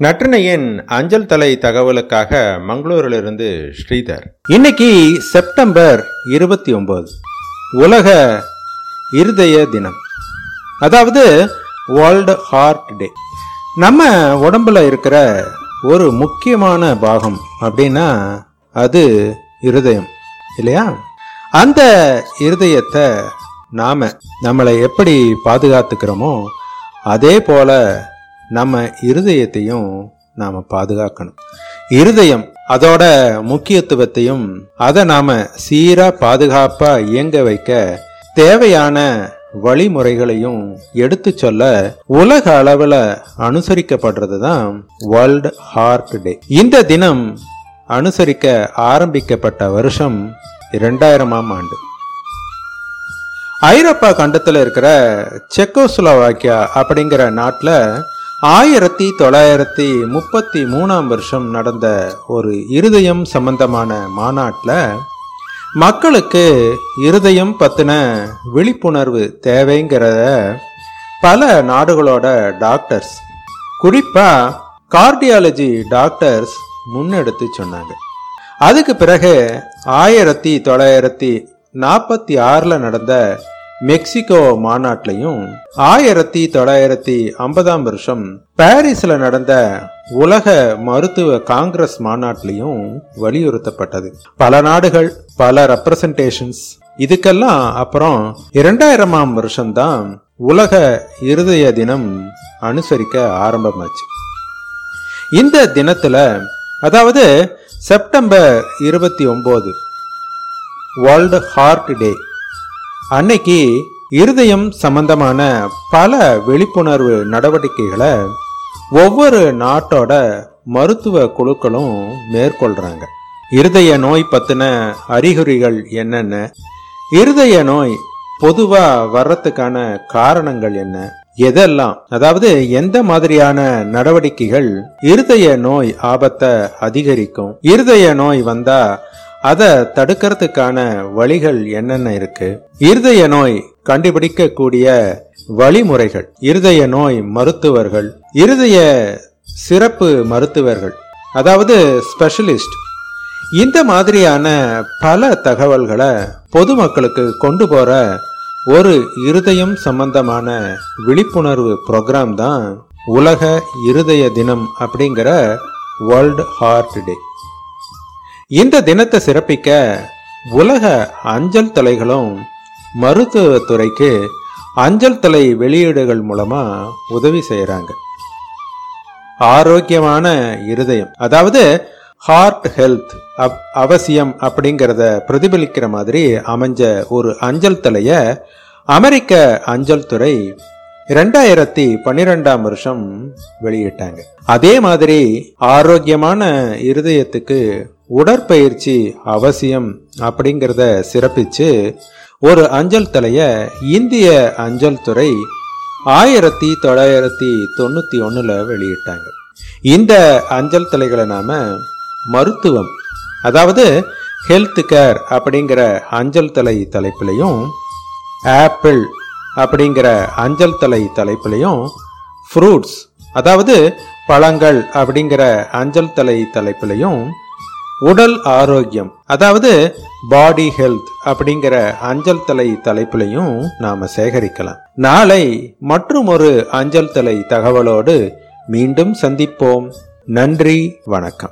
நற்றினையின் அஞ்சல் தலை தகவலுக்காக மங்களூரிலிருந்து ஸ்ரீதர். இன்னைக்கு செப்டம்பர் இருபத்தி ஒன்பது. உலக இருதய தினம். அதாவது வேர்ல்டு ஹார்ட் டே நம்ம உடம்புல இருக்கிற ஒரு முக்கியமான பாகம் அப்படின்னா அது இருதயம். இல்லையா? அந்த இருதயத்தை நாம நம்மளை எப்படி பாதுகாத்துக்கிறோமோ அதே போல நம்ம இருதயத்தையும் நாம பாதுகாக்கணும். இருதயம் அதோட முக்கியத்துவத்தையும் அதை நாம சீரா பாதுகாப்பா இயங்க வைக்க தேவையான வழிமுறைகளையும் எடுத்து சொல்ல உலக அளவில் அனுசரிக்கப்படுறது தான் வேர்ல்டு ஹார்ட் டே இந்த தினம் அனுசரிக்க ஆரம்பிக்கப்பட்ட வருஷம் இரண்டாயிரமாம் ஆண்டு. ஐரோப்பா கண்டத்தில் இருக்கிற செக்கோஸ்லோவாக்கியா அப்படிங்கிற நாட்டில் ஆயிரத்தி தொள்ளாயிரத்தி முப்பத்தி மூணாம் வருஷம் நடந்த ஒரு இருதயம் சம்பந்தமான மாநாட்டில் மக்களுக்கு இருதயம் பற்றின விழிப்புணர்வு தேவைங்கிறத பல நாடுகளோட டாக்டர்ஸ் குறிப்பாக கார்டியாலஜி டாக்டர்ஸ் முன்னெடுத்து சொன்னாங்க. அதுக்கு பிறகு ஆயிரத்தி தொள்ளாயிரத்தி நாற்பத்தி ஆறில் நடந்த மெக்சிகோ மாநாட்டிலையும் ஆயிரத்தி தொள்ளாயிரத்தி ஐம்பதாம் வருஷம் பாரிஸ்ல நடந்த உலக மருத்துவ காங்கிரஸ் மாநாட்டிலையும் வலியுறுத்தப்பட்டது. பல நாடுகள் பல ரெப்ரசன்டேஷன்ஸ் இதுக்கெல்லாம் அப்புறம் இரண்டாயிரமாம் வருஷம்தான் உலக இருதய தினம் அனுசரிக்க ஆரம்பமாச்சு. இந்த தினத்துல அதாவது செப்டம்பர் இருபத்தி ஒன்பது வேர்ல்டு ஹார்ட் டே அன்னைக்கு இருதயம் சம்பந்தமான பல விழிப்புணர்வு நடவடிக்கைகளை ஒவ்வொரு நாட்டோட மருத்துவ குழுக்களும் மேற்கொள்றாங்க. இருதய நோய் பத்தின அறிகுறிகள் என்னென்ன? இருதய நோய் பொதுவா வர்றதுக்கான காரணங்கள் என்ன? எதெல்லாம்? அதாவது எந்த மாதிரியான நடவடிக்கைகள் இருதய நோய் ஆபத்தை அதிகரிக்கும்? இருதய நோய் வந்தா அதை தடுக்கிறதுக்கான வழிகள் என்னென்ன இருக்கு? இருதய நோய் கண்டுபிடிக்கக்கூடிய வழிமுறைகள். இருதய நோய் மருத்துவர்கள். இருதய சிறப்பு மருத்துவர்கள். அதாவது ஸ்பெஷலிஸ்ட் இந்த மாதிரியான பல தகவல்களை பொதுமக்களுக்கு கொண்டு போற ஒரு இருதயம் சம்பந்தமான விழிப்புணர்வு ப்ரோக்ராம் தான் உலக இருதய தினம் அப்படிங்கிற வேர்ல்டு ஹார்ட் டே இந்த தினத்தை சிறப்பிக்க உலக அஞ்சல் தலைகளும் மருத்துவத்துறைக்கு அஞ்சல் தலை வெளியீடுகள் மூலமா உதவி செய்யறாங்க. ஆரோக்கியமான இருதயம் அதாவது ஹார்ட் ஹெல்த் அவசியம் அப்படிங்கிறத பிரதிபலிக்கிற மாதிரி அமைஞ்ச ஒரு அஞ்சல் தலைய அமெரிக்க அஞ்சல் துறை ரெண்டாயிரத்தி பன்னிரெண்டாம் வருஷம் வெளியிட்டாங்க. அதே மாதிரி ஆரோக்கியமான இருதயத்துக்கு உடற்பயிற்சி அவசியம் அப்படிங்கிறத சிறப்பிச்சு ஒரு அஞ்சல் தலைய இந்திய அஞ்சல் துறை ஆயிரத்தி தொள்ளாயிரத்தி தொண்ணூத்தி ஒண்ணுல வெளியிட்டாங்க. இந்த அஞ்சல் தலைகளை நாம மருத்துவம் அதாவது ஹெல்த் கேர் அப்படிங்கிற அஞ்சல் தலை தலைப்பிலையும் ஆப்பிள் அப்படிங்கிற அஞ்சல் தலை தலைப்பிலையும் ஃப்ரூட்ஸ் அதாவது பழங்கள் அப்படிங்கிற அஞ்சல் தலை தலைப்பிலையும் உடல் ஆரோக்கியம் அதாவது பாடி ஹெல்த் அப்படிங்கிற அஞ்சல் தலை தலைப்பிலையும் நாம சேகரிக்கலாம். நாளை மற்றும் ஒரு அஞ்சல் தலை தகவலோடு மீண்டும் சந்திப்போம். நன்றி வணக்கம்.